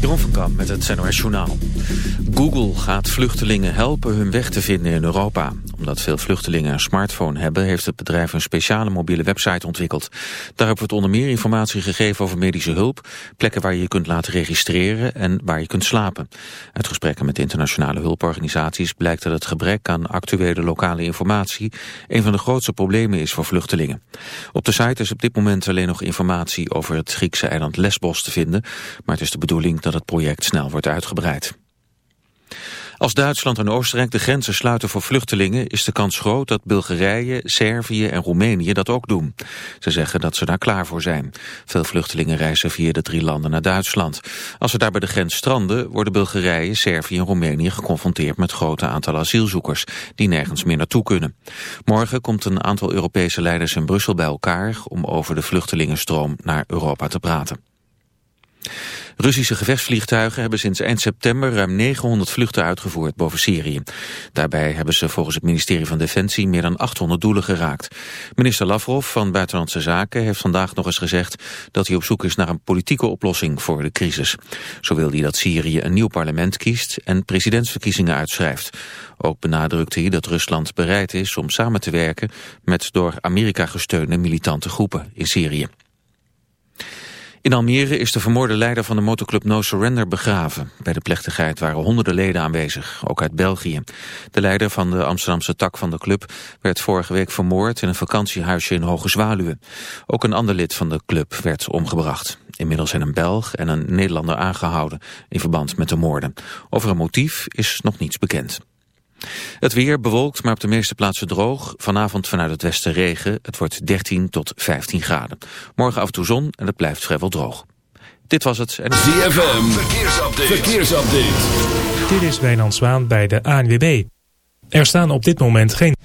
Jeroen van Kam met het NOS Journaal. Google gaat vluchtelingen helpen hun weg te vinden in Europa. Omdat veel vluchtelingen een smartphone hebben... heeft het bedrijf een speciale mobiele website ontwikkeld. Daarop wordt onder meer informatie gegeven over medische hulp... plekken waar je je kunt laten registreren en waar je kunt slapen. Uit gesprekken met internationale hulporganisaties... blijkt dat het gebrek aan actuele lokale informatie... een van de grootste problemen is voor vluchtelingen. Op de site is op dit moment alleen nog informatie... over het Griekse eiland Lesbos te vinden... maar het is de bedoeling dat het project snel wordt uitgebreid. Als Duitsland en Oostenrijk de grenzen sluiten voor vluchtelingen... is de kans groot dat Bulgarije, Servië en Roemenië dat ook doen. Ze zeggen dat ze daar klaar voor zijn. Veel vluchtelingen reizen via de drie landen naar Duitsland. Als ze daar bij de grens stranden... worden Bulgarije, Servië en Roemenië geconfronteerd... met grote aantal asielzoekers... die nergens meer naartoe kunnen. Morgen komt een aantal Europese leiders in Brussel bij elkaar... om over de vluchtelingenstroom naar Europa te praten. Russische gevechtsvliegtuigen hebben sinds eind september ruim 900 vluchten uitgevoerd boven Syrië. Daarbij hebben ze volgens het ministerie van Defensie meer dan 800 doelen geraakt. Minister Lavrov van Buitenlandse Zaken heeft vandaag nog eens gezegd dat hij op zoek is naar een politieke oplossing voor de crisis. Zo wil hij dat Syrië een nieuw parlement kiest en presidentsverkiezingen uitschrijft. Ook benadrukte hij dat Rusland bereid is om samen te werken met door Amerika gesteunde militante groepen in Syrië. In Almere is de vermoorde leider van de motorclub No Surrender begraven. Bij de plechtigheid waren honderden leden aanwezig, ook uit België. De leider van de Amsterdamse tak van de club werd vorige week vermoord in een vakantiehuisje in Hoge Zwaluwe. Ook een ander lid van de club werd omgebracht. Inmiddels zijn een Belg en een Nederlander aangehouden in verband met de moorden. Over een motief is nog niets bekend. Het weer bewolkt, maar op de meeste plaatsen droog. Vanavond vanuit het westen regen. Het wordt 13 tot 15 graden. Morgen af en toe zon en het blijft vrijwel droog. Dit was het. En... ZFM, verkeersupdate. verkeersupdate. Dit is Wijnand Zwaan bij de ANWB. Er staan op dit moment geen...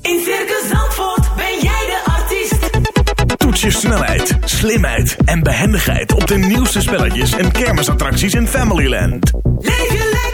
In Circus Zandvoort ben jij de artiest. Toets je snelheid, slimheid en behendigheid... op de nieuwste spelletjes en kermisattracties in Familyland. Leef je lekker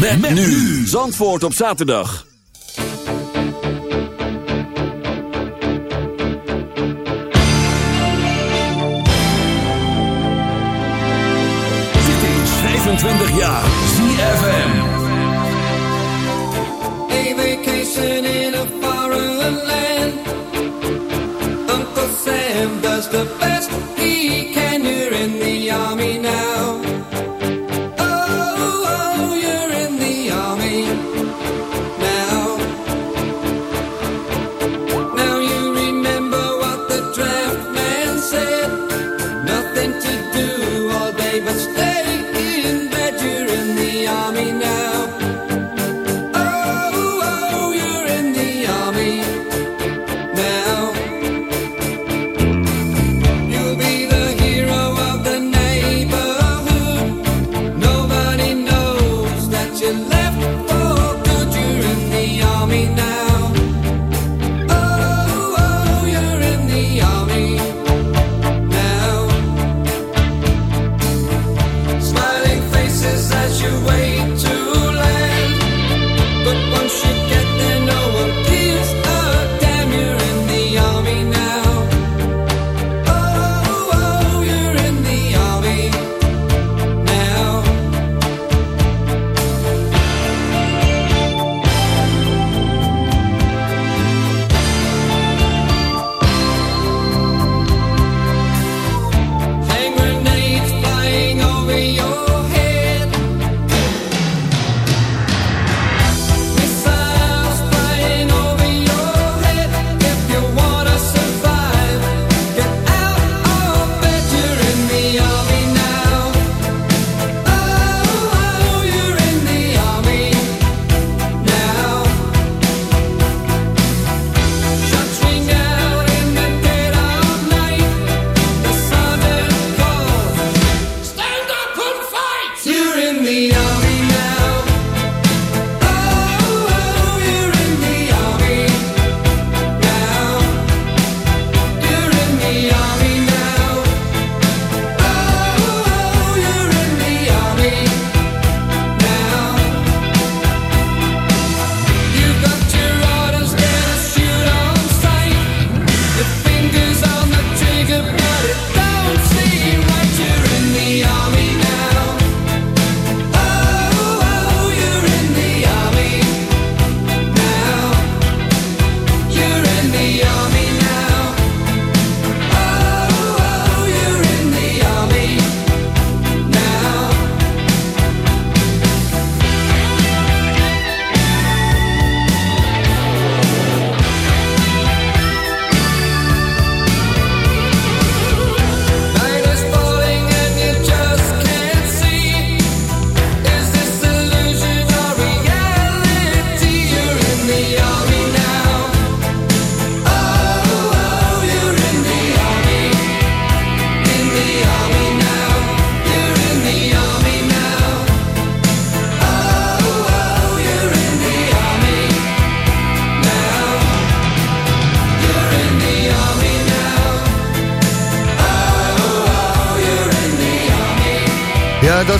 Met, met nu. Zandvoort op zaterdag. Dit is 25 jaar. ZFM. A vacation in a foreign land. Uncle Sam does the best he can. You're in the army now.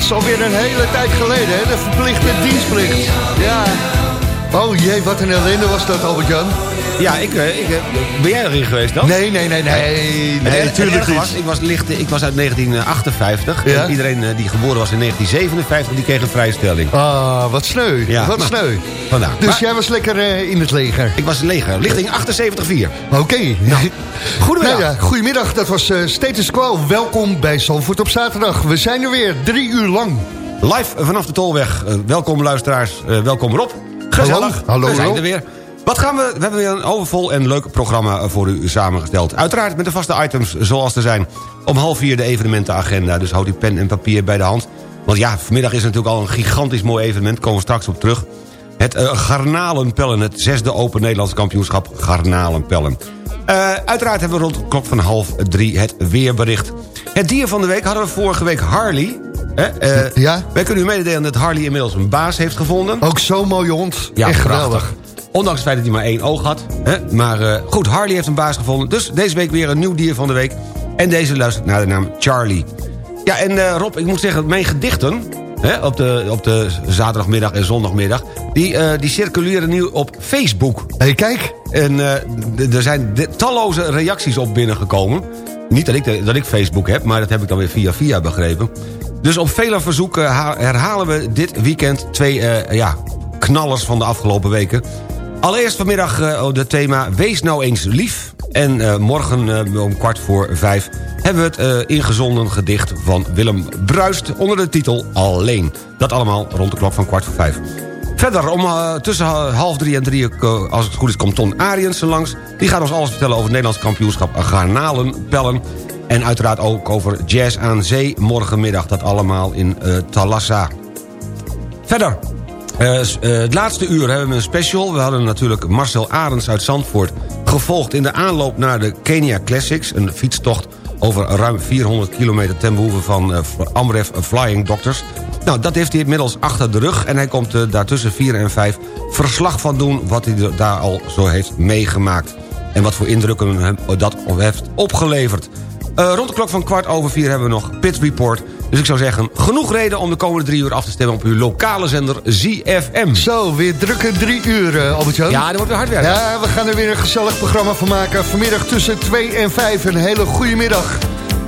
Is alweer een hele tijd geleden, hè? De verplichte dienstplicht. Ja. Oh jee, wat een ellende was dat, Albert-Jan. Ja, ik, eh, ik, eh, ben jij erin geweest dan? Nee, nee, nee, nee. Het Nee, natuurlijk het was, niet. ik was, licht, ik was uit 1958. Ja? En iedereen eh, die geboren was in 1957, die kreeg een vrijstelling. Ah, wat sneu. Ja, wat nou, sneu. Vandaar. Dus Maar jij was lekker in het leger. Ik was leger. Lichting 78-4. Oké. Goedemiddag. Nou ja, goedemiddag, dat was eh, Status Quo. Welkom bij Zandvoort op zaterdag. We zijn er weer, drie uur lang. Live vanaf de Tolweg. Welkom luisteraars. Welkom Rob. Gezellig. Hallo, hallo, we zijn er weer. Wat gaan we... We hebben weer een overvol en leuk programma voor u samengesteld. Uiteraard met de vaste items zoals er zijn. Om half vier de evenementenagenda. Dus houd die pen en papier bij de hand. Want ja, vanmiddag is natuurlijk al een gigantisch mooi evenement. Komen we straks op terug. Het eh, Garnalenpellen. Het zesde Open Nederlands kampioenschap Garnalenpellen. Eh, uiteraard hebben we rond de klok van half drie het weerbericht. Het dier van de week hadden we vorige week Harley. Hè, eh, Ja? Wij kunnen u mededelen dat Harley inmiddels een baas heeft gevonden. Ook zo'n mooie hond. Echt prachtig. geweldig. Ondanks het feit dat hij maar één oog had. Hè? Maar eh, goed, Harley heeft een baas gevonden. Dus deze week weer een nieuw dier van de week. En deze luistert naar de naam Charlie. Ja, en eh, Rob, ik moet zeggen, mijn gedichten... Hè, op, de, op de zaterdagmiddag en zondagmiddag... die, eh, die circuleren nu op Facebook. Hé, kijk. En er zijn talloze reacties op binnengekomen. Niet dat ik, dat ik Facebook heb, maar dat heb ik dan weer via via begrepen. Dus op vele verzoeken ha- herhalen we dit weekend twee ja, knallers van de afgelopen weken. Allereerst vanmiddag eh het thema Wees nou eens lief. En eh, morgen eh, om kwart voor vijf hebben we het ingezonden gedicht van Willem Bruist... onder de titel Alleen. Dat allemaal rond de klok van kwart voor vijf. Verder, om, tussen ha- half drie en drie, als het goed is, komt Ton Ariensen langs. Die gaat ons alles vertellen over het Nederlands kampioenschap garnalenpellen. En uiteraard ook over jazz aan zee morgenmiddag. Dat allemaal in Thalassa. Verder, eh, het laatste uur hebben we een special. We hadden natuurlijk Marcel Arends uit Zandvoort... gevolgd in de aanloop naar de Kenia Classics. Een fietstocht over ruim 400 kilometer... ten behoeve van eh, Amref Flying Doctors. Nou, dat heeft hij inmiddels achter de rug... en hij komt eh, daar tussen 4 en 5 verslag van doen... wat hij daar al zo heeft meegemaakt. En wat voor indrukken hem dat heeft opgeleverd. Rond de klok van kwart over vier hebben we nog Pit Report. Dus ik zou zeggen, genoeg reden om de komende drie uur af te stemmen... op uw lokale zender ZFM. Zo, weer drukke drie uur, eh, Albert-Jan. Ja, dat wordt weer hard werken. Ja, we gaan er weer een gezellig programma van maken. Vanmiddag tussen 2 en 5. Een hele goede middag.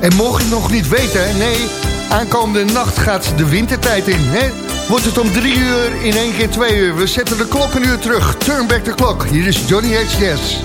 En mocht je het nog niet weten, nee, aankomende nacht gaat de wintertijd in. Hè? Wordt het om drie uur in één keer twee uur. We zetten de klok een uur terug. Turn back the clock. Hier is Johnny H. Jazz.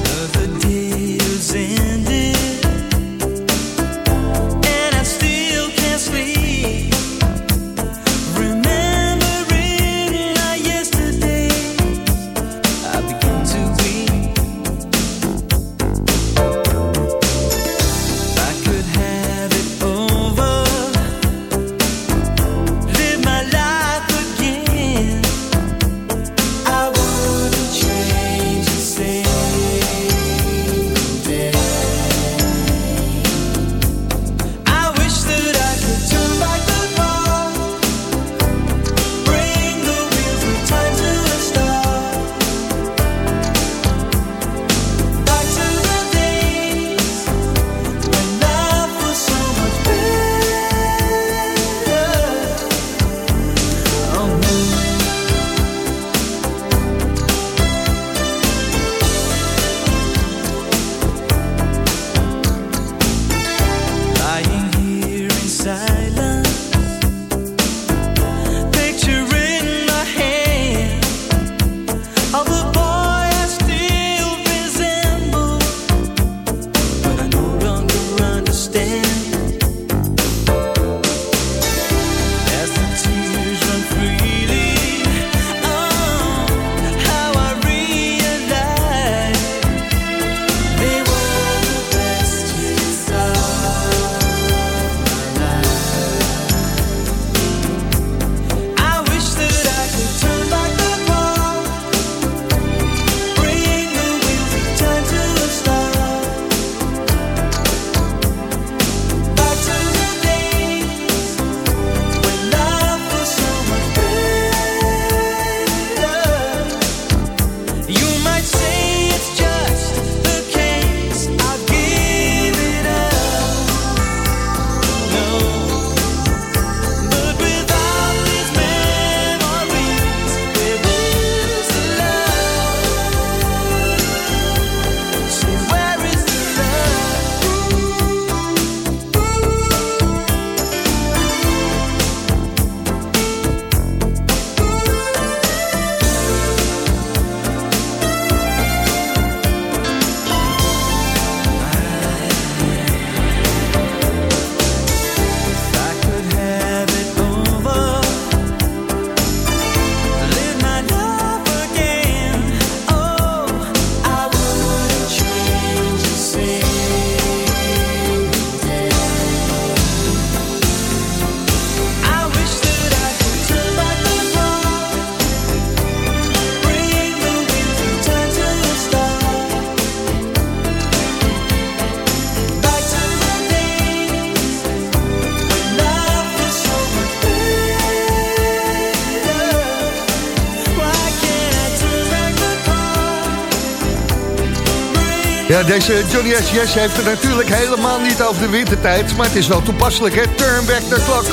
Ja, deze Johnny S. Yes heeft het natuurlijk helemaal niet over de wintertijd... maar het is wel toepasselijk, hè? Turn back the clock.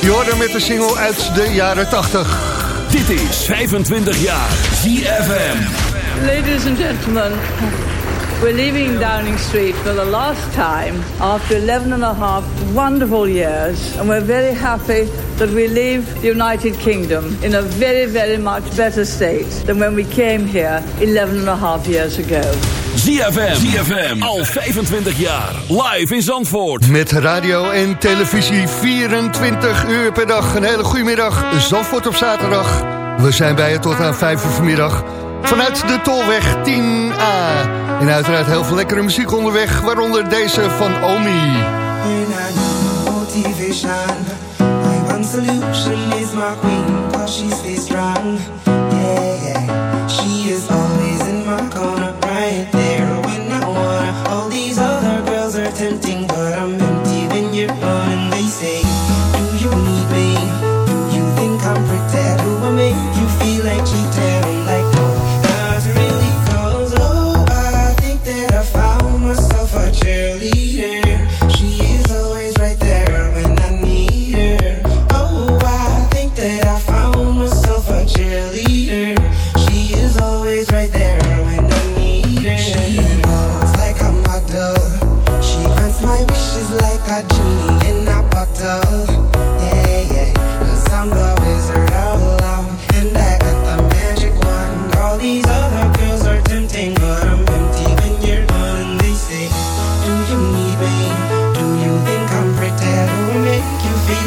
Je hoort hem met een single uit de jaren 80. Dit is 25 jaar ZFM. Ladies and gentlemen, we're leaving Downing Street for the last time after 11 and a half wonderful years. And we're very happy that we leave the United Kingdom in a very, very much better state than when we came here 11 and a half years ago. ZFM. ZFM. Al 25 jaar. Live in Zandvoort. Met radio en televisie 24 uur per dag. Een hele goede middag. Zandvoort op zaterdag. We zijn bij je tot aan 5 uur vanmiddag. Vanuit de Tolweg 10A. En uiteraard heel veel lekkere muziek onderweg. Waaronder deze van Omi. Solution is my queen, cause she's strong. Yeah, yeah. She is always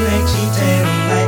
you feel like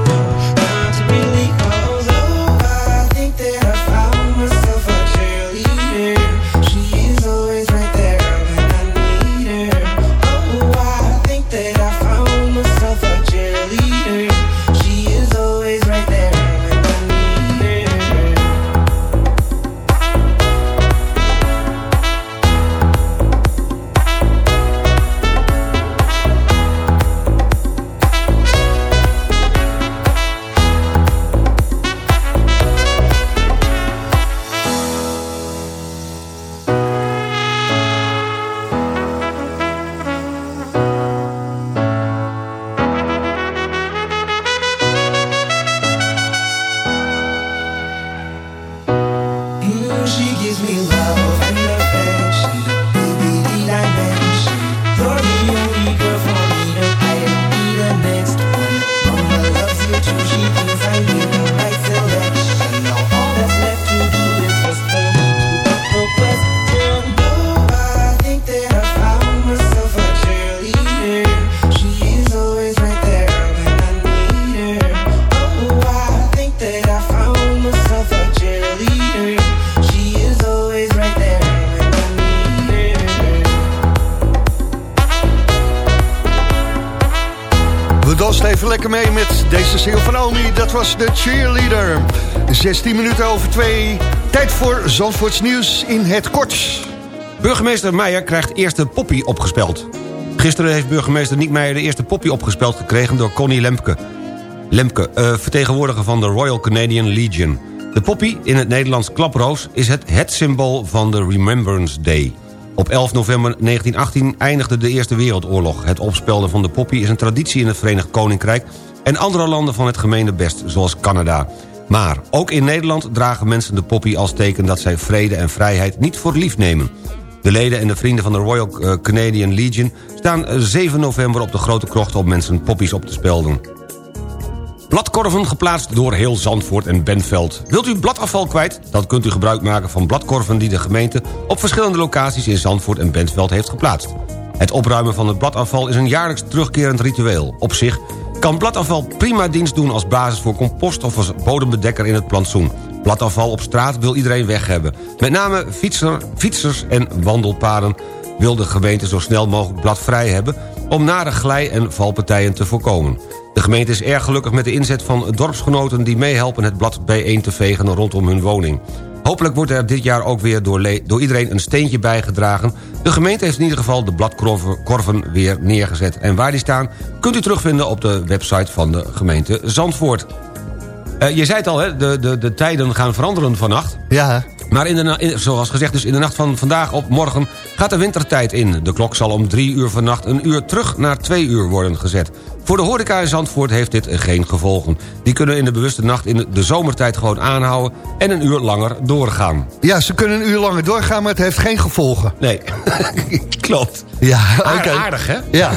Dat was de cheerleader. 16 minuten over 2. Tijd voor Zandvoorts nieuws in het kort. Burgemeester Meijer krijgt eerste poppy opgespeld. Gisteren heeft burgemeester Niek Meijer de eerste poppy opgespeld gekregen door Connie Lemke. Lemke, eh, vertegenwoordiger van de Royal Canadian Legion. De poppy, in het Nederlands klaproos, is het het symbool van de Remembrance Day. Op 11 november 1918 eindigde de Eerste Wereldoorlog. Het opspelden van de poppy is een traditie in het Verenigd Koninkrijk... en andere landen van het gemene best, zoals Canada. Maar ook in Nederland dragen mensen de poppy als teken... dat zij vrede en vrijheid niet voor lief nemen. De leden en de vrienden van de Royal eh, Canadian Legion... staan eh, 7 november op de Grote Krocht om mensen poppies op te spelden. Bladkorven geplaatst door heel Zandvoort en Benveld. Wilt u bladafval kwijt? Dan kunt u gebruik maken van bladkorven die de gemeente... op verschillende locaties in Zandvoort en Bentveld heeft geplaatst. Het opruimen van het bladafval is een jaarlijks terugkerend ritueel. Op zich kan bladafval prima dienst doen als basis voor compost... of als bodembedekker in het plantsoen. Bladafval op straat wil iedereen weg hebben. Met name fietser, fietsers en wandelpaden wil de gemeente zo snel mogelijk bladvrij hebben... om nare glij- en valpartijen te voorkomen. De gemeente is erg gelukkig met de inzet van dorpsgenoten... die meehelpen het blad bijeen te vegen rondom hun woning. Hopelijk wordt er dit jaar ook weer door, door iedereen een steentje bijgedragen. De gemeente heeft in ieder geval de bladkorven weer neergezet. En waar die staan kunt u terugvinden op de website van de gemeente Zandvoort. Eh, je zei het al, hè? De, de, de tijden gaan veranderen vannacht. Ja, Maar in de, in- zoals gezegd, dus in de nacht van vandaag op morgen gaat de wintertijd in. De klok zal om drie uur vannacht een uur terug naar twee uur worden gezet. Voor de horeca in Zandvoort heeft dit geen gevolgen. Die kunnen in de bewuste nacht in de zomertijd gewoon aanhouden... en een uur langer doorgaan. Ja, ze kunnen een uur langer doorgaan, maar het heeft geen gevolgen. Nee, klopt. Ja. Aardig, hè? Ja.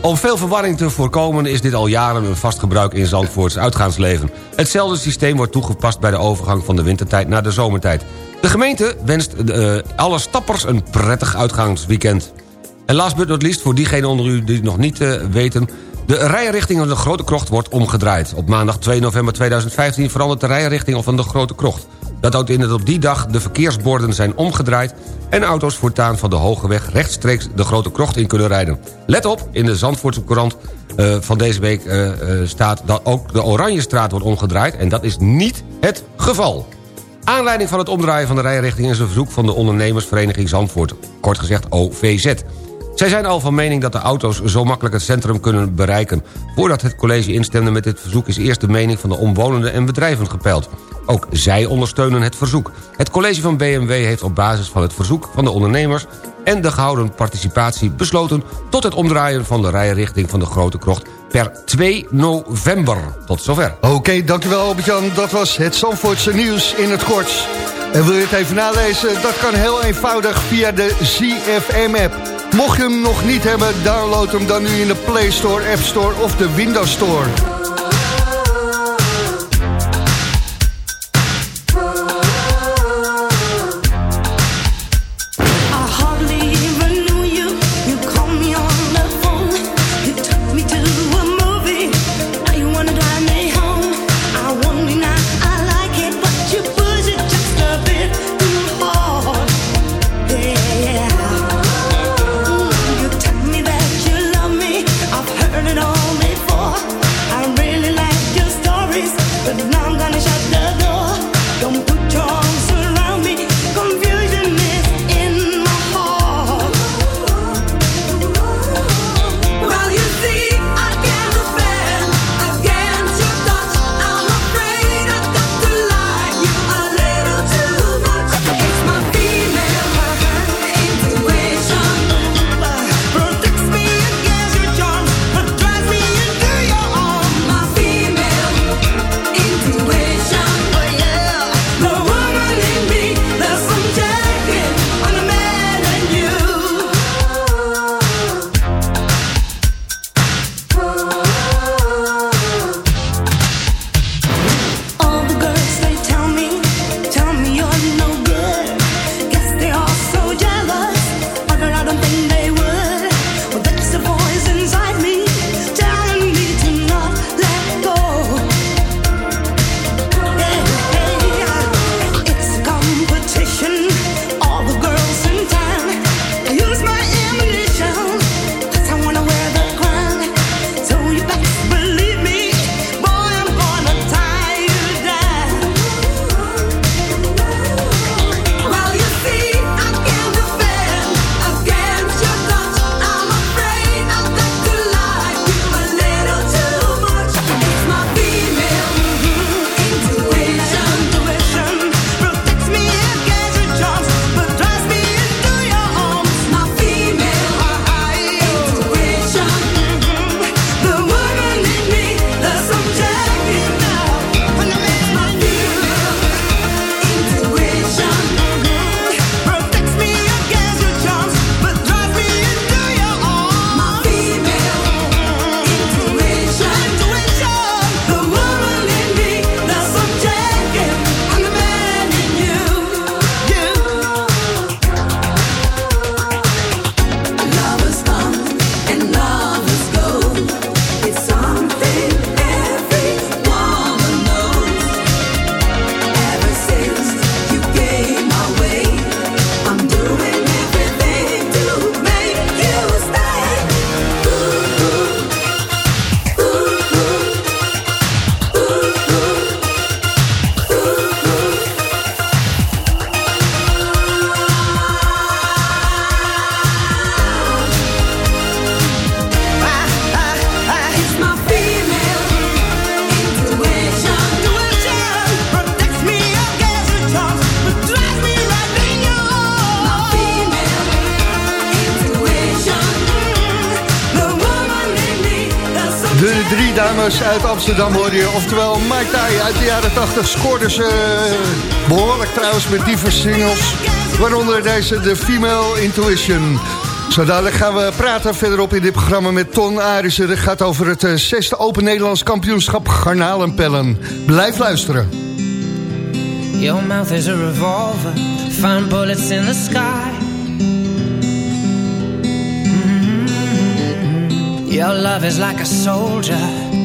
Om veel verwarring te voorkomen is dit al jaren een vast gebruik in Zandvoorts uitgaansleven. Hetzelfde systeem wordt toegepast bij de overgang van de wintertijd naar de zomertijd. De gemeente wenst eh, alle stappers een prettig uitgaansweekend. En last but not least, voor diegenen onder u die het nog niet eh, weten... de rijrichting van de Grote Krocht wordt omgedraaid. Op maandag 2 november 2015 verandert de rijrichting van de Grote Krocht. Dat houdt in dat op die dag de verkeersborden zijn omgedraaid... en auto's voortaan van de Hoge Weg rechtstreeks de Grote Krocht in kunnen rijden. Let op, in de Zandvoortse Courant eh, van deze week eh, eh, staat... dat ook de Oranjestraat wordt omgedraaid... en dat is niet het geval. Aanleiding van het omdraaien van de rijrichting is een verzoek van de ondernemersvereniging Zandvoort. Kort gezegd OVZ. Zij zijn al van mening dat de auto's zo makkelijk het centrum kunnen bereiken. Voordat het college instemde met dit verzoek is eerst de mening van de omwonenden en bedrijven gepeild. Ook zij ondersteunen het verzoek. Het college van BMW heeft op basis van het verzoek van de ondernemers... en de gehouden participatie besloten tot het omdraaien van de rijrichting van de Grote Krocht per 2 november. Tot zover. Oké, dankjewel Albert-Jan. Dat was het Zandvoortse nieuws in het kort. En wil je het even nalezen? Dat kan heel eenvoudig via de ZFM-app. Mocht je hem nog niet hebben, download hem dan nu in de Play Store, App Store of de Windows Store. Amsterdam hoor je. Oftewel Mike Tai uit de jaren 80 scoorde ze eh, behoorlijk trouwens met diverse singles. Waaronder deze The Female Intuition. Zo dadelijk gaan we praten verderop in dit programma met Ton Arissen. Het gaat over het eh, zesde Open Nederlands kampioenschap garnalenpellen. Blijf luisteren. Your mouth is a revolver, find bullets in the sky. Mhm. Your love is like a soldier,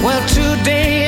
Well, today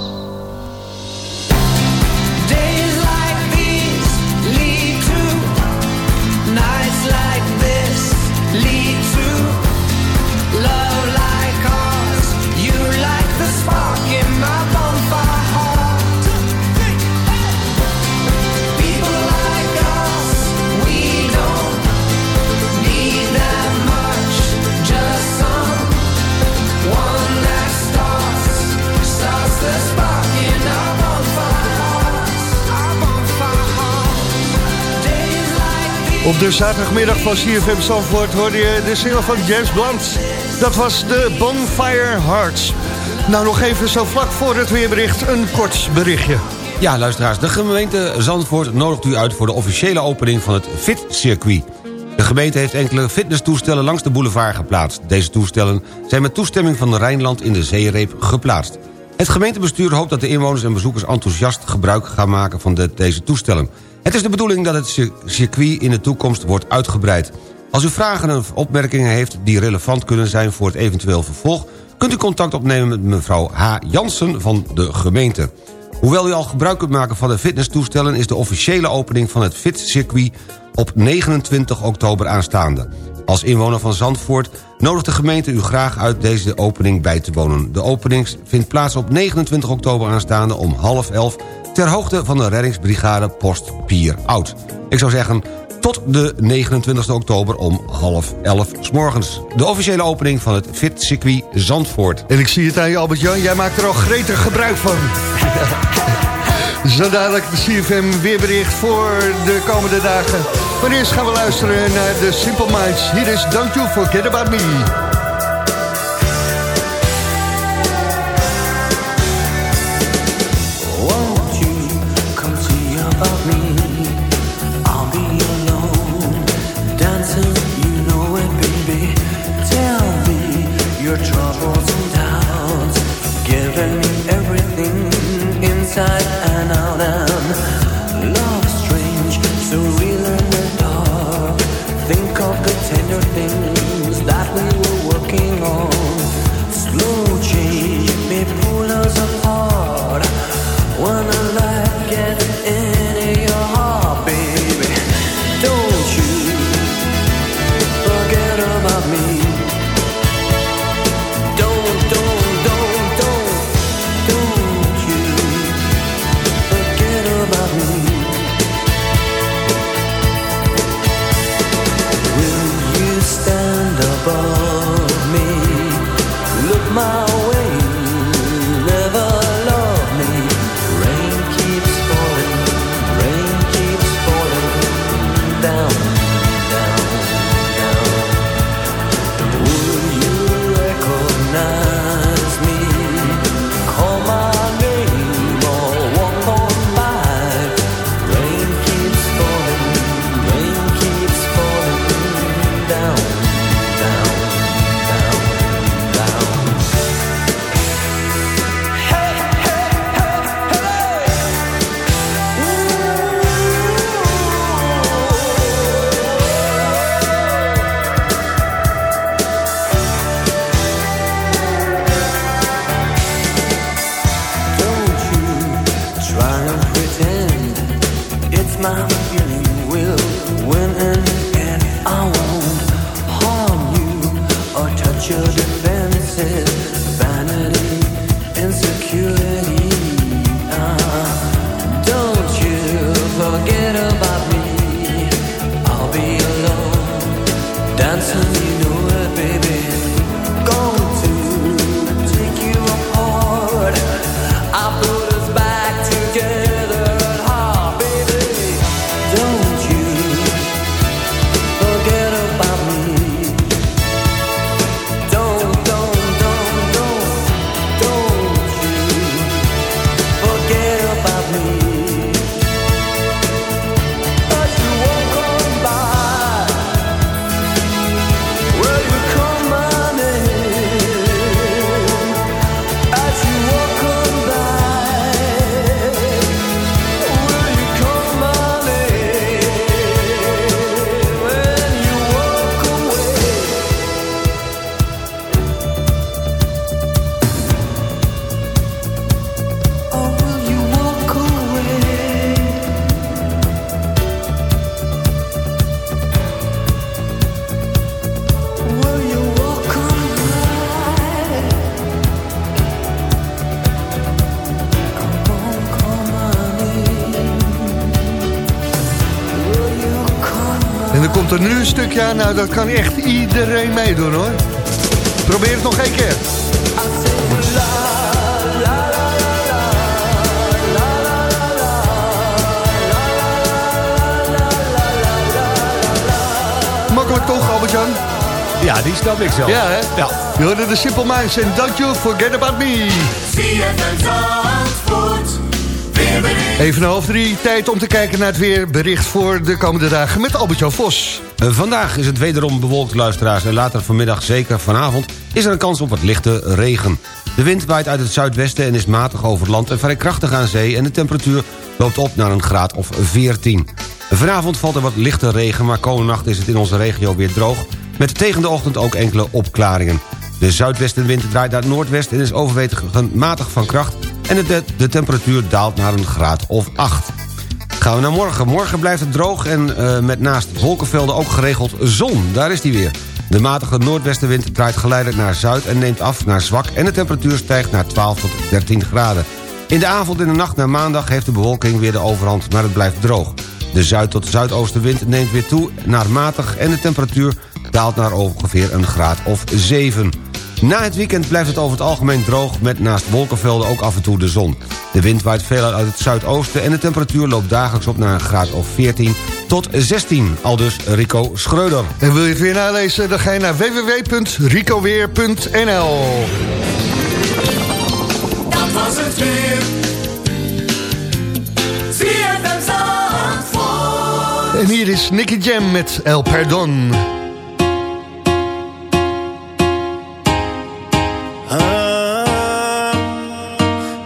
Op de zaterdagmiddag van CFM Zandvoort hoorde je de single van James Blunt. Dat was de Bonfire Hearts. Nou, nog even zo vlak voor het weerbericht een kort berichtje. Ja, luisteraars, de gemeente Zandvoort nodigt u uit... voor de officiële opening van het FIT-circuit. De gemeente heeft enkele fitnesstoestellen langs de boulevard geplaatst. Deze toestellen zijn met toestemming van de Rijnland in de zeereep geplaatst. Het gemeentebestuur hoopt dat de inwoners en bezoekers enthousiast gebruik gaan maken van de- deze toestellen. Het is de bedoeling dat het cir- circuit in de toekomst wordt uitgebreid. Als u vragen of opmerkingen heeft die relevant kunnen zijn voor het eventueel vervolg... kunt u contact opnemen met mevrouw H. Jansen van de gemeente. Hoewel u al gebruik kunt maken van de fitnesstoestellen... is de officiële opening van het FIT-circuit op 29 oktober aanstaande. Als inwoner van Zandvoort nodigt de gemeente u graag uit deze opening bij te wonen. De opening vindt plaats op 29 oktober aanstaande om half elf... ter hoogte van de reddingsbrigade Post Pier Oud. Ik zou zeggen, tot de 29 oktober om half elf s morgens. De officiële opening van het FIT-circuit Zandvoort. En ik zie het aan je, Albert-Jan. Jij maakt er al gretig gebruik van. Zo dadelijk de CFM weerbericht voor de komende dagen. Maar eerst gaan we luisteren naar de Simple Minds. Hier is Don't You Forget About Me. Mom. Stukje aan, nou dat kan echt iedereen meedoen hoor. Probeer het nog één keer. Makkelijk toch, Albert-Jan? Ja, die snap ik zo. Ja, hè? Ja. Je hoorde de Simple Minds en Don't You Forget About Me. Even half drie, tijd om te kijken naar het weerbericht voor de komende dagen met Albert-Jan Vos. Eh, Vandaag is het wederom bewolkt, luisteraars. En later vanmiddag, zeker vanavond, is er een kans op wat lichte regen. De wind waait uit het zuidwesten en is matig over het land... en vrij krachtig aan zee en de temperatuur loopt op naar een graad of 14. Vanavond valt er wat lichte regen, maar komende nacht is het in onze regio weer droog... met tegen de ochtend ook enkele opklaringen. De zuidwestenwind draait naar het noordwest en is overwegend matig van kracht... en de, de temperatuur daalt naar een graad of 8. Gaan we naar morgen. Morgen blijft het droog en eh, met naast wolkenvelden ook geregeld zon. Daar is die weer. De matige noordwestenwind draait geleidelijk naar zuid en neemt af naar zwak... en de temperatuur stijgt naar 12 tot 13 graden. In de avond en de nacht naar maandag heeft de bewolking weer de overhand... maar het blijft droog. De zuid- tot zuidoostenwind neemt weer toe naar matig... en de temperatuur daalt naar ongeveer een graad of 7. Na het weekend blijft het over het algemeen droog... met naast wolkenvelden ook af en toe de zon. De wind waait veel uit het zuidoosten... en de temperatuur loopt dagelijks op naar een graad of 14 tot 16. Aldus Rico Schreuder. En wil je het weer nalezen, dan ga je naar www.ricoweer.nl Dat was het weer. En hier is Nicky Jam met El Perdon.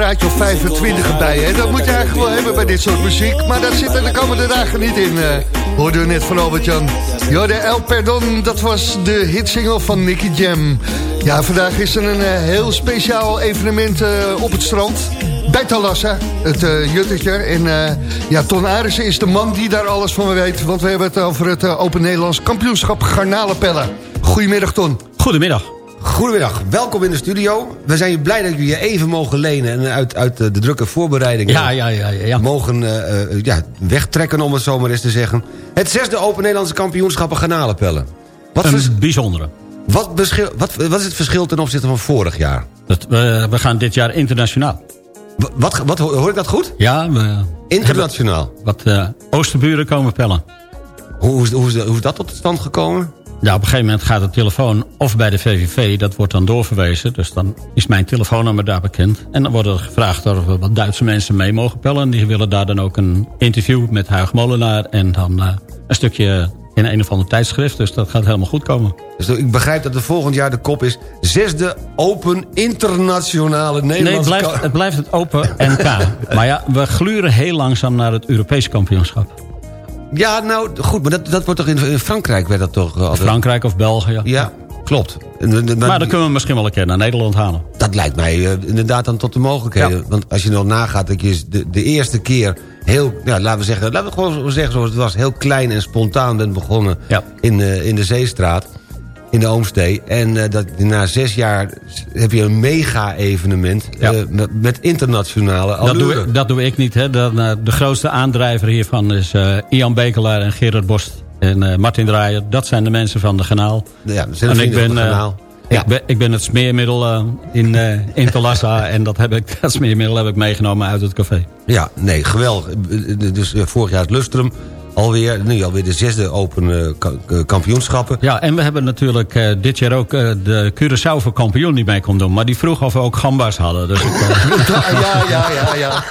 graadje of 25 erbij, hè? Dat moet je eigenlijk wel hebben bij dit soort muziek. Maar dat zit er de komende dagen niet in, eh hoorden we net van Albert-Jan. Jorde El Perdon, dat was de hitsingle van Nicky Jam. Ja, vandaag is er een eh, heel speciaal evenement eh, op het strand. Bij Talassa, het eh Juttertje. En ja, Ton Arissen is de man die daar alles van weet. Want we hebben het over het Open Nederlands kampioenschap garnalenpellen. Goedemiddag, Ton. Goedemiddag. Goedemiddag, welkom in de studio. We zijn blij dat we je even mogen lenen... en uit, uit eh, de drukke voorbereidingen Ja, ja, ja, ja, mogen eh, eh, ja, wegtrekken, om het zo maar eens te zeggen. Het zesde Open Nederlandse kampioenschappen garnalenpellen. Wat, Een bijzondere. wat, wat, wat is het verschil ten opzichte van vorig jaar? Dat, we, we gaan dit jaar internationaal. Wa- Wat, wat, hoor ik dat goed? Ja, we Internationaal. wat eh, oosterburen komen pellen. Hoe, hoe, hoe, hoe is dat tot stand gekomen? Ja, op een gegeven moment gaat de telefoon of bij de VVV, dat wordt dan doorverwezen. Dus dan is mijn telefoonnummer daar bekend. En dan wordt er gevraagd of er wat Duitse mensen mee mogen pellen. En die willen daar dan ook een interview met Huig Molenaar. En dan eh, een stukje in een of ander tijdschrift. Dus dat gaat helemaal goed komen. Dus ik begrijp dat er volgend jaar de kop is... zesde Open Internationale Nee, het Nederlandse... blijft, het blijft het open NK. Maar ja, we gluren heel langzaam naar het Europees kampioenschap. Ja, nou, goed, maar dat, dat wordt toch in, in Frankrijk werd dat toch... eh, altijd- Frankrijk of België. Ja, klopt. En, en- Maar dan kunnen we misschien wel een keer naar Nederland halen. Dat lijkt mij eh, inderdaad dan tot de mogelijkheden. Want als je nog nagaat dat je de, de eerste keer heel... Ja, laten we zeggen, laten we gewoon zeggen zoals het was... heel klein en spontaan bent begonnen in, eh, in de Zeestraat... in de Oomstee. En eh, dat, na zes jaar heb je een mega-evenement... eh, met, met internationale Dat doe, ik, dat doe ik niet. Hè. Dat, eh, de grootste aandrijver hiervan is Ian Bekelaar en Gerard Borst. En Martin Draaier, dat zijn de mensen van de Ganaal. Ja, dat zijn de en ik ben, van de Ganaal. ik, ben, ik ben het smeermiddel in, in Talassa. en dat, heb ik, dat smeermiddel heb ik meegenomen uit het café. Ja, nee, geweldig. Dus vorig jaar het Lustrum. Alweer, nu alweer de zesde open eh, eh, kampioenschappen. Ja, en we hebben natuurlijk eh, dit jaar ook eh, de Curaçao voor kampioen die mee kon doen. Maar die vroeg of we ook gamba's hadden. Dus ja, ja, ja, ja.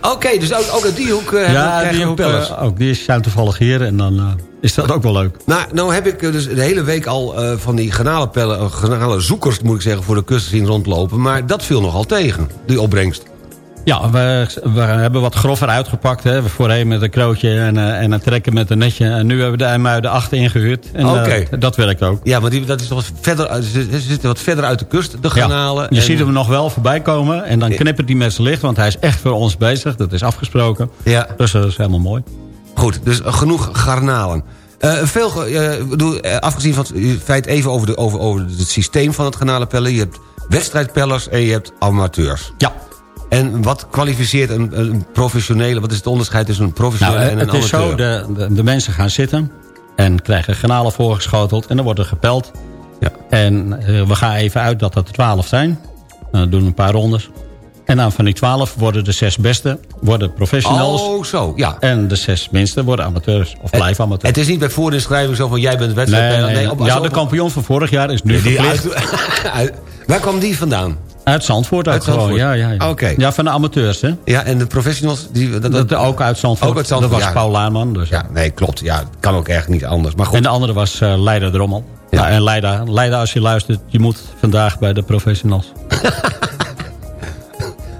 Oké, dus ook, ook uit die hoek uh, ja, die ook, eh, ook. Die is toevallig hier en dan is dat ook wel leuk. Nou, nou heb ik dus de hele week al van die garnalenpellen, uh, garnalenzoekers moet ik zeggen, voor de kust zien rondlopen. Maar dat viel nogal tegen, die opbrengst. Ja, we, we hebben wat grover uitgepakt. Hè. Voorheen met een krootje en, uh, en een trekken met een netje. En nu hebben we de IJmuiden 8 ingehuurd. En uh, dat werkt ook. Ja, maar die, dat is wat verder, ze zitten wat verder uit de kust, de garnalen. Ja, je en... ziet hem nog wel voorbij komen. En dan knippert met zijn licht, want hij is echt voor ons bezig. Dat is afgesproken. Ja. Dus dat is helemaal mooi. Goed, dus genoeg garnalen. Uh, veel, uh, afgezien van het feit even over, de, over, over het systeem van het garnalenpellen. Je hebt wedstrijdpellers en je hebt amateurs. Ja. En wat kwalificeert een, een, professionele... wat is het onderscheid tussen een professionele nou, en een amateur? Het is zo, de, de, de, mensen gaan zitten en krijgen granalen voorgeschoteld... en dan wordt er gepeld. Ja. En uh, we gaan even uit dat er twaalf zijn. Dan doen we een paar rondes. En dan van die twaalf worden de zes beste worden professionals. Oh, zo, ja. En de zes minste worden amateurs, of blijven amateurs. Het is niet bij voorinschrijving zo van jij bent wedstrijd. Nee, nee, nee. Op, ja, de kampioen van vorig jaar is nu nee, verplicht. Uit, waar kwam die vandaan? Uit Zandvoort uit gewoon, Zandvoort. ja. ja, ja. Okay. Ja, van de amateurs, hè? Ja, en de professionals? Die, dat, dat, dat ook uit Zandvoort. Ook uit Zandvoort, Dat was ja. Paul Laarman. Dus. Ja, nee, klopt. Ja, kan ook echt niet anders. Maar goed. En de andere was uh, Leider Drommel. Ja. Nou, en Leida, Leida, als je luistert, je moet vandaag bij de professionals.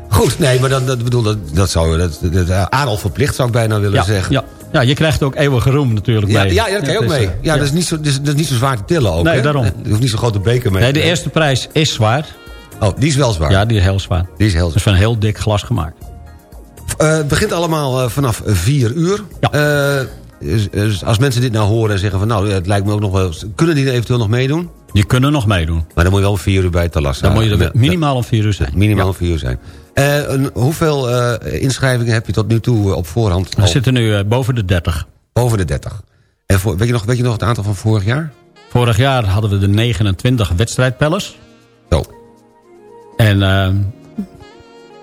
Goed, nee, maar dan, dat, bedoel, dat, dat zou dat, dat, dat, adel verplicht zou ik bijna willen ja, zeggen. Ja. ja, je krijgt ook eeuwige roem natuurlijk ja, mee. Ja, ja dat kan je ook mee. Ja, ja, Dat, is niet zo, dat, is, dat is niet zo zwaar te tillen ook. Nee, hè? daarom. Je hoeft niet zo'n grote beker mee Nee, de eerste prijs is zwaar. Oh, die is wel zwaar? Ja, die is heel zwaar. Die is heel zwaar. Dat is van heel dik glas gemaakt. Uh, het begint allemaal uh, vanaf 4 uur. Ja. Uh, dus, dus als mensen dit nou horen en zeggen van nou, het lijkt me ook nog wel... Kunnen die eventueel nog meedoen? Die kunnen nog meedoen. Maar dan moet je wel om 4 uur bij het las Dan moet je er minimaal om 4 uur zijn. Minimaal om 4 uur zijn. Uh, hoeveel uh, inschrijvingen heb je tot nu toe op voorhand? We zitten nu boven de 30. Boven de 30. En voor, weet, je nog, weet je nog het aantal van vorig jaar? Vorig jaar hadden we de 29 wedstrijdpellers. Zo. En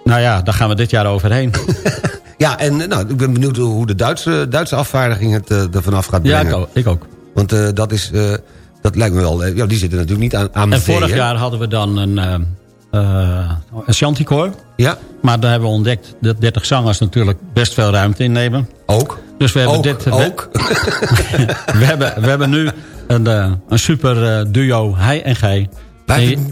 nou ja, daar gaan we dit jaar overheen. ja, en nou, ik ben benieuwd hoe de Duitse, Duitse afvaardiging het er vanaf gaat brengen. Ja, ik ook. Ik ook. Want dat is... dat lijkt me wel... Ja, die zitten natuurlijk niet aan, aan En vorig hè? jaar hadden we dan een... Uh, een. Ja. Maar daar hebben we ontdekt dat 30 zangers natuurlijk best veel ruimte innemen. Ook. Dus we hebben ook, dit. Ook. We, we, hebben, we hebben nu een, een super duo, hij en gij.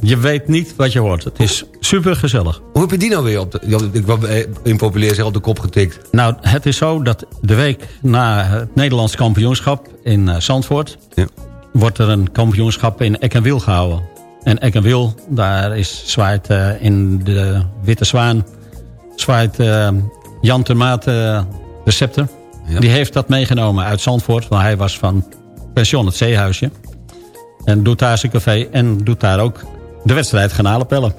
Je, weet niet wat je hoort. Het is super gezellig. Hoe heb je die nou weer op de, ik wou impopulair zeggen, op de kop getikt? Nou, het is zo dat de week na het Nederlands kampioenschap in uh, Zandvoort... Ja. wordt er een kampioenschap in Eck en Wiel gehouden. En Eck en Wiel, daar is zwaait uh, in de Witte Zwaan... zwaait uh, Jan Termaat uh, de scepter. Ja. Die heeft dat meegenomen uit Zandvoort. Want hij was van pension het Zeehuisje. En doet daar zijn café en doet daar ook de wedstrijd garnalenpellen.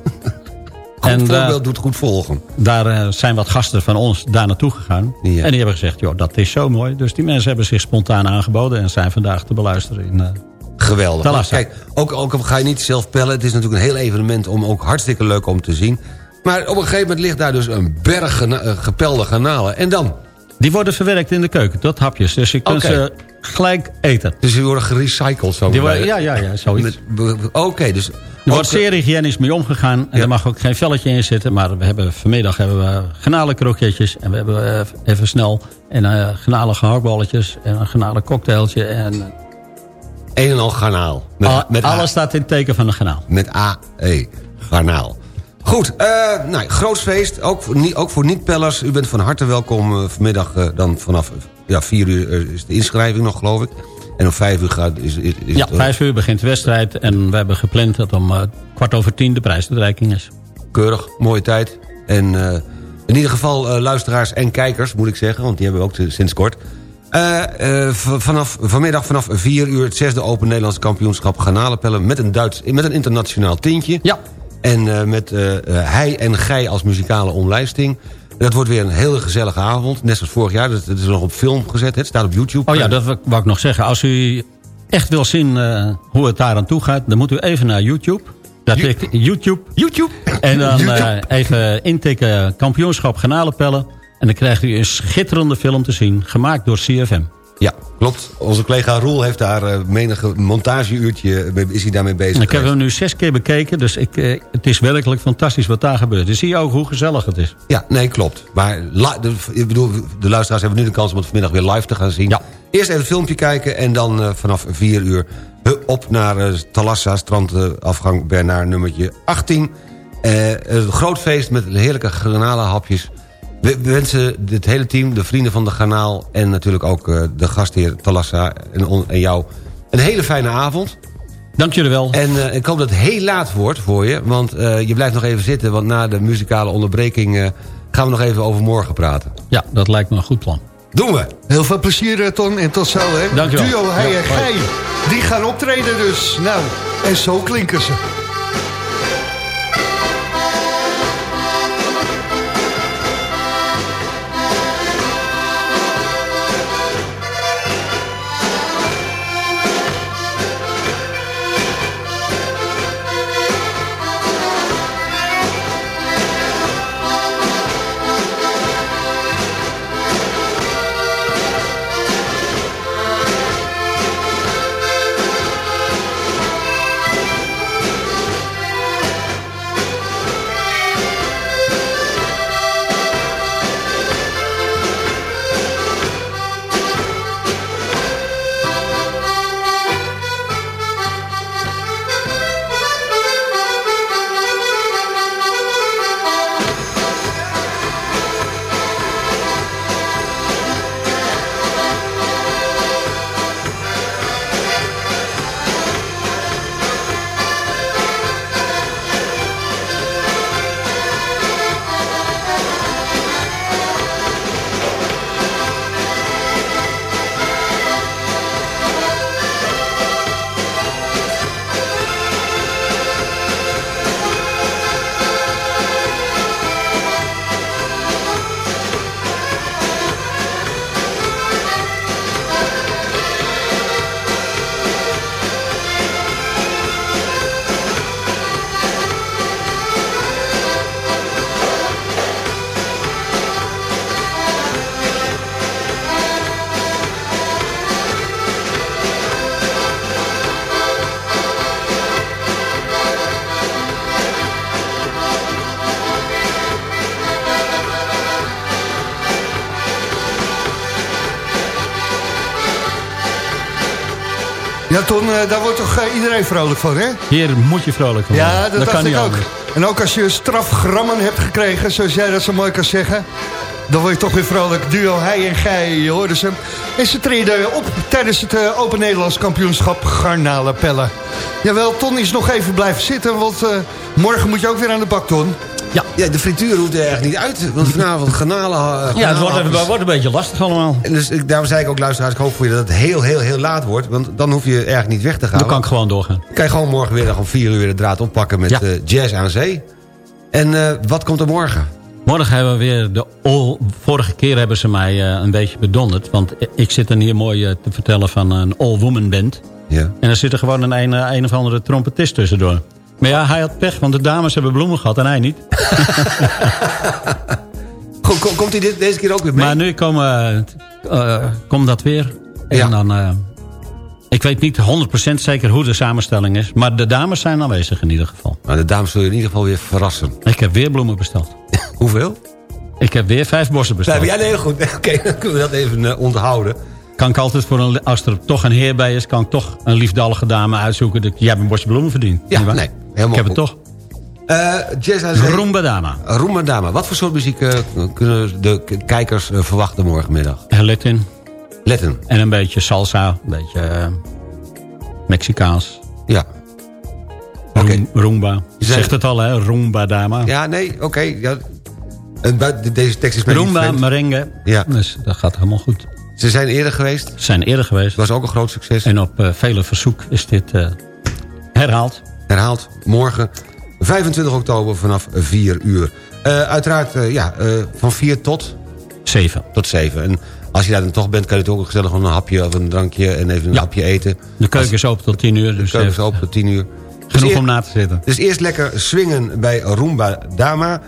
Goed en voorbeeld doet goed volgen. Daar uh, zijn wat gasten van ons daar naartoe gegaan. Ja. En die hebben gezegd, joh, dat is zo mooi. Dus die mensen hebben zich spontaan aangeboden... en zijn vandaag te beluisteren in... Uh, Geweldig. Kijk, ook, ook al ga je niet zelf pellen... het is natuurlijk een heel evenement om ook hartstikke leuk om te zien. Maar op een gegeven moment ligt daar dus een berg gena gepelde garnalen. En dan? Die worden verwerkt in de keuken, tot hapjes. Dus je kunt okay. ze gelijk eten. Dus die worden gerecycled? Zo die worden, ja, ja, ja, zoiets. Oké, okay, dus... Er wordt zeer hygiënisch mee omgegaan. En ja. er mag ook geen velletje in zitten. Maar we hebben, vanmiddag hebben we granalenkroketjes. En we hebben uh, even snel en uh, granalen gehaktballetjes. En een granalen cocktailtje. En, een en al garnaal. Met, met alles A. staat in het teken van een garnaal. Met A-E, garnaal. Goed, uh, nou, groot feest. Ook voor, ook voor niet-pellers. U bent van harte welkom uh, vanmiddag. Uh, dan vanaf ja, 4 uur is de inschrijving nog, geloof ik. En om 5 uur gaat... Is, is, ja, het, 5 uur begint de wedstrijd. En we hebben gepland dat om kwart over tien de prijsuitreiking is. Keurig, mooie tijd. En in ieder geval luisteraars en kijkers, moet ik zeggen. Want die hebben we ook sinds kort. Vanaf, vanmiddag vanaf 4 uur het zesde Open Nederlands kampioenschap garnalenpellen... met een, Duits, met een internationaal tintje. Ja. En met hij en gij als muzikale omlijsting. Dat wordt weer een hele gezellige avond. Net zoals vorig jaar. Dat, dat is nog op film gezet. Het staat op YouTube. Oh ja, dat wou ik nog zeggen. Als u echt wil zien hoe het daar aan toe gaat... dan moet u even naar YouTube. Dat You YouTube. YouTube. En dan YouTube. even intikken kampioenschap garnalenpellen. En dan krijgt u een schitterende film te zien, gemaakt door CFM. Ja, klopt. Onze collega Roel heeft daar eh, menige montageuurtje, eh, is hij daarmee bezig Ik heb hem nu zes keer bekeken, dus ik, eh, het is werkelijk fantastisch wat daar gebeurt. Dus zie je ook hoe gezellig het is. Ja, nee, klopt. Maar de, ik bedoel, de luisteraars hebben nu de kans om het vanmiddag weer live te gaan zien. Ja. Eerst even het filmpje kijken en dan vanaf 4 uur op naar eh, Talassa, strandafgang Bernard nummertje 18. Eh, een groot feest met heerlijke granalenhapjes. We we wensen het hele team, de vrienden van de garnaal... en natuurlijk ook eh, de gastheer Talassa en, jou een hele fijne avond. Dank jullie wel. En eh, ik hoop dat het heel laat wordt voor je. Want eh, je blijft nog even zitten. Want na de muzikale onderbreking eh, gaan we nog even over morgen praten. Ja, dat lijkt me een goed plan. Doen we. Heel veel plezier, Ton. En tot zo, hè. Dankjewel. Duo Hij Ja, en Gij. Die gaan optreden dus. Nou, en zo klinken ze. Ton, eh, daar wordt toch eh, iedereen vrolijk van, hè? Hier moet je vrolijk van Ja, dat, dacht kan ik ook. anders. En ook als je strafgrammen hebt gekregen, zoals jij dat zo mooi kan zeggen... dan word je toch weer vrolijk. Duo Hij en Gij, je hoorde ze. En ze treden op tijdens het eh, Open Nederlands kampioenschap Garnalenpellen. Jawel, Ton is nog even blijven zitten, want morgen moet je ook weer aan de bak, Ton. Ja. Ja, de frituur hoeft er echt niet uit. Want vanavond garnalen... eh, Ja, het wordt, het wordt een beetje lastig allemaal. En dus ik, daarom zei ik ook, luisteraars, ik hoop voor je dat het heel, heel, heel laat wordt. Want dan hoef je eigenlijk niet weg te gaan. Dan kan ik gewoon doorgaan. Kan je gewoon morgenmiddag om 4 uur de draad oppakken met Ja. eh, Jazz aan Zee. En eh, wat komt er morgen? Morgen hebben we weer de all... Vorige keer hebben ze mij een beetje bedonderd. Want ik zit dan hier mooi te vertellen van een all-woman band. Ja. En er zit er gewoon een, een, een of andere trompetist tussendoor. Maar ja, hij had pech, want de dames hebben bloemen gehad en hij niet. Kom- kom- komt hij dit, deze keer ook weer mee? Maar nu eh, eh, komt dat weer. En Ja. dan... eh, ik weet niet 100% zeker hoe de samenstelling is. Maar de dames zijn aanwezig in ieder geval. Nou, de dames zullen je in ieder geval weer verrassen. Ik heb weer bloemen besteld. Hoeveel? Ik heb weer vijf bossen besteld. Ja, nee, goed. Oké, dan kunnen we dat even onthouden. Kan ik altijd voor een, als er toch een heer bij is, kan ik toch een liefdallige dame uitzoeken. Dat, jij hebt een bosje bloemen verdiend. Ja, nee, helemaal Ik heb het toch. Eh Jazz dama. Roemba Dama. Wat voor soort muziek eh, kunnen de kijkers eh, verwachten morgenmiddag? Latin. Letten. En een beetje salsa. Een beetje eh, Mexicaans. Ja. Room- Roomba. Je zegt het al, hè? Roomba dama. Ja, nee, oké. ja. Deze tekst is mij Roomba, merengue. Ja. Dus dat gaat helemaal goed. Ze zijn eerder geweest. Ze zijn eerder geweest. was ook een groot succes. En op vele verzoek is dit herhaald. Herhaald morgen 25 oktober vanaf 4 uur. Eh, uiteraard eh, ja, eh, van 4 tot, Zeven. tot 7. En als je daar dan toch bent, kan je het ook gezellig een hapje of een drankje en even een Ja. hapje eten. De keuken is open tot tien uur. De Dus keuken is open tot 10 uur. genoeg Dus om na te zitten. Dus eerst lekker swingen bij Roomba Dama.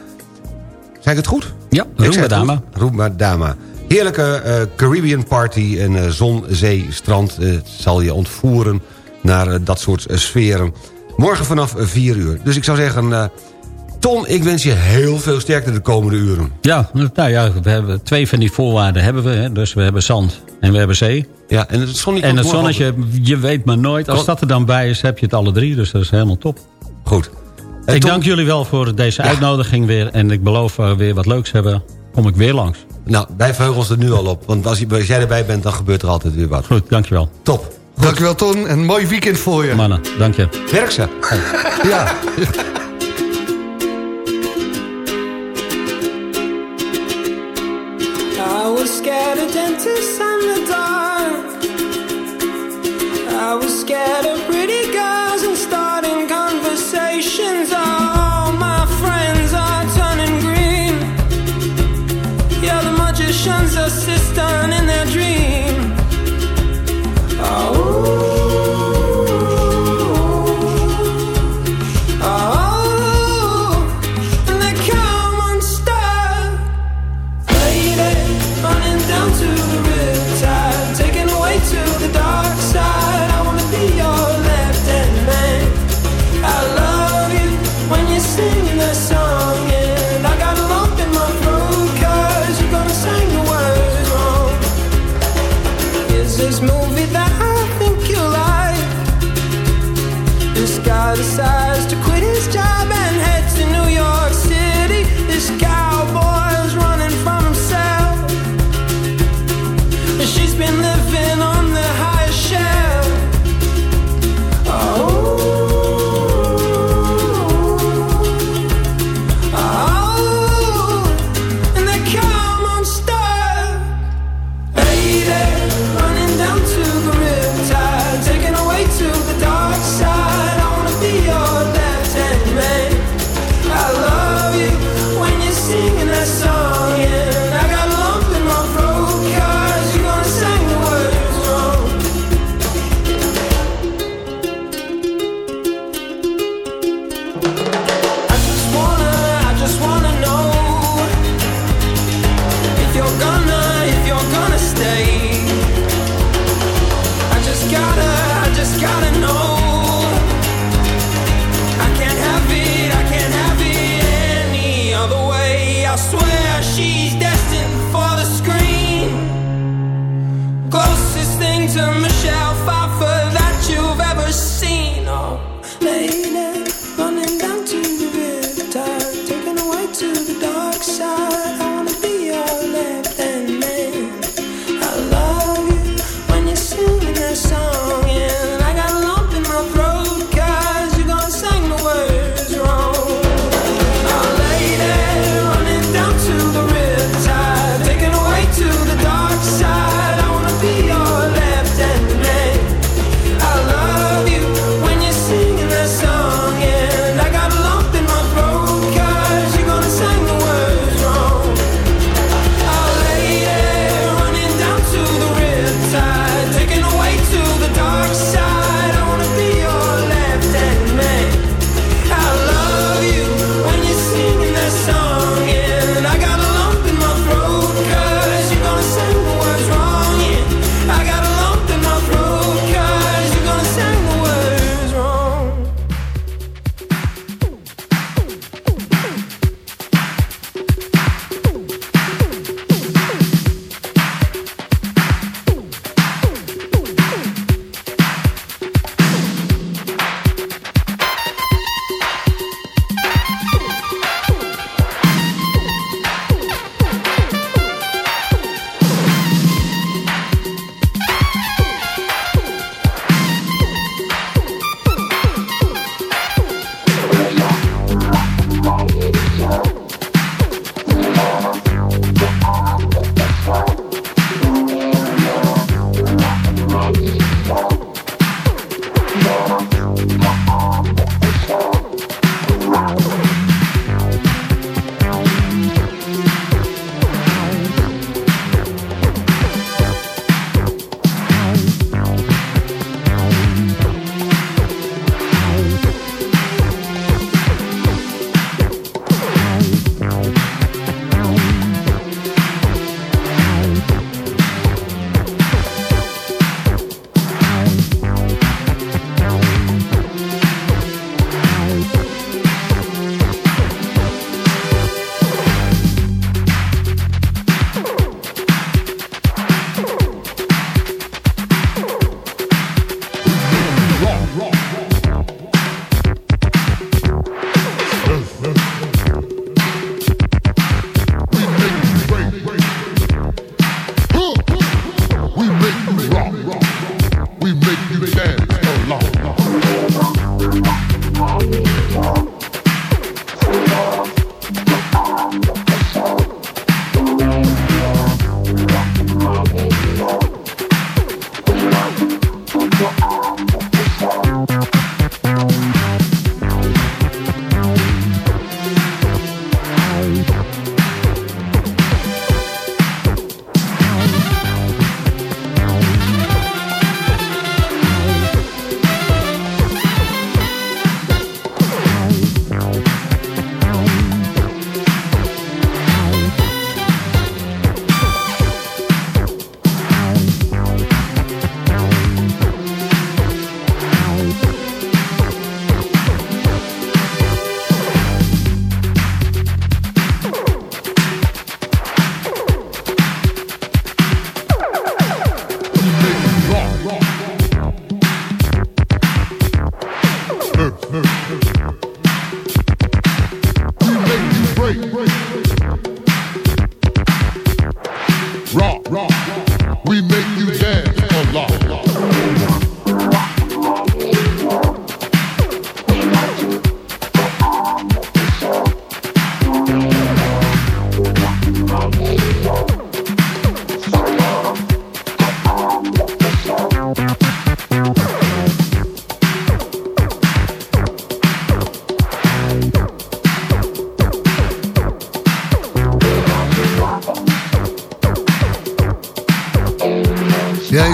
Zeg ik het goed? Ja, het Roemadama. goed. Roemadama. Heerlijke Caribbean party en eh, zon, zee, strand. het zal je ontvoeren naar dat soort sferen. Morgen vanaf 4 uur. Dus ik zou zeggen... eh, Ton, ik wens je heel veel sterkte de komende uren. Ja, nou ja, we hebben twee van die voorwaarden hebben we. Hè. Dus we hebben zand en we hebben zee. Ja, en het zonnetje... En het zonnetje, je weet maar nooit. Als dat er dan bij is, heb je het alle drie. Dus dat is helemaal top. Goed. Ik Tom- dank jullie wel voor deze uitnodiging weer. En ik beloof uh, weer wat leuks hebben. Kom ik weer langs. Nou, wij verheugen ons er nu al op. Want als jij erbij bent, dan gebeurt er altijd weer wat. Goed, dankjewel. Top. Dankjewel Ton, een mooi weekend voor je. Mannen, dank je. Werk ze. Ja.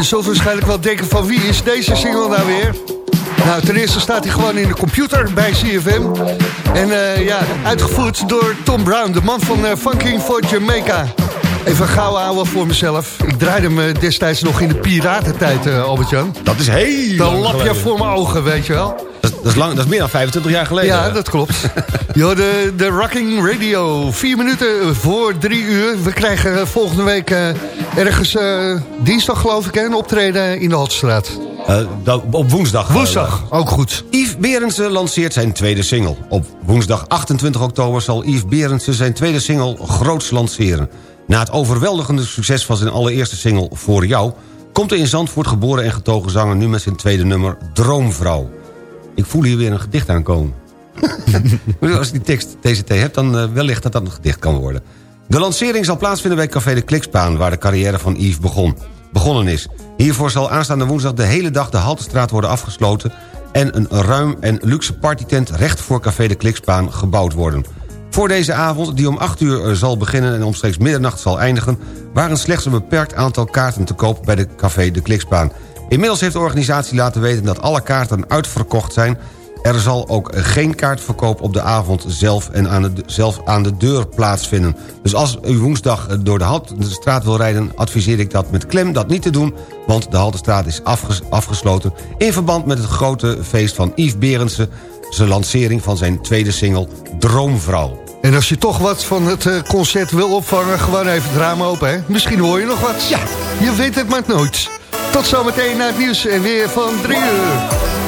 zult waarschijnlijk wel denken van wie is deze single nou weer? Nou, ten eerste staat hij gewoon in de computer bij CFM. En eh, ja, uitgevoerd door Tom Brown, de man van uh, Funking for Jamaica. Even gauw houden voor mezelf. Ik draaide hem eh, destijds nog in de piratentijd, eh, Albert-Jan. Dat is heel Dan lang lap je geleden. voor mijn ogen, weet je wel. Dat, is- dat, is lang, dat is meer dan 25 jaar geleden. Ja, dat klopt. Yo, de, de Rocking Radio. Vier minuten voor drie uur. We krijgen eh, volgende week eh, ergens eh, dinsdag, geloof ik, hè, een optreden in de Hotstraat. Eh, op woensdag. Woensdag, ook goed. Yves Berendsen lanceert zijn tweede single. Op woensdag 28 oktober zal Yves Berendsen zijn tweede single groots lanceren. Na het overweldigende succes van zijn allereerste single Voor Jou... komt de in Zandvoort geboren en getogen zanger nu met zijn tweede nummer Droomvrouw. Ik voel hier weer een gedicht aankomen. Als je die tekst TCT hebt, dan eh, wellicht dat dat een gedicht kan worden. De lancering zal plaatsvinden bij Café de Klikspaan... waar de carrière van Yves begon, begonnen is. Hiervoor zal aanstaande woensdag de hele dag de Haltestraat worden afgesloten... en een ruim en luxe partytent recht voor Café de Klikspaan gebouwd worden. Voor deze avond, die om 8 uur eh, zal beginnen en omstreeks middernacht zal eindigen... waren slechts een beperkt aantal kaarten te koop bij de Café de Klikspaan. Inmiddels heeft de organisatie laten weten dat alle kaarten uitverkocht zijn... Er zal ook geen kaartverkoop op de avond zelf, en aan de, zelf aan de deur plaatsvinden. Dus als u woensdag eh, door de Haltestraat wil rijden... adviseer ik dat met klem dat niet te doen... want de Haltestraat is afges- afgesloten... in verband met het grote feest van Yves Berendsen... zijn lancering van zijn tweede single Droomvrouw. En als je toch wat van het eh, concert wil opvangen, gewoon even het raam open, hè? Misschien hoor je nog wat. Ja. Je weet het maar nooit. Tot zometeen naar het nieuws en weer van drie uur.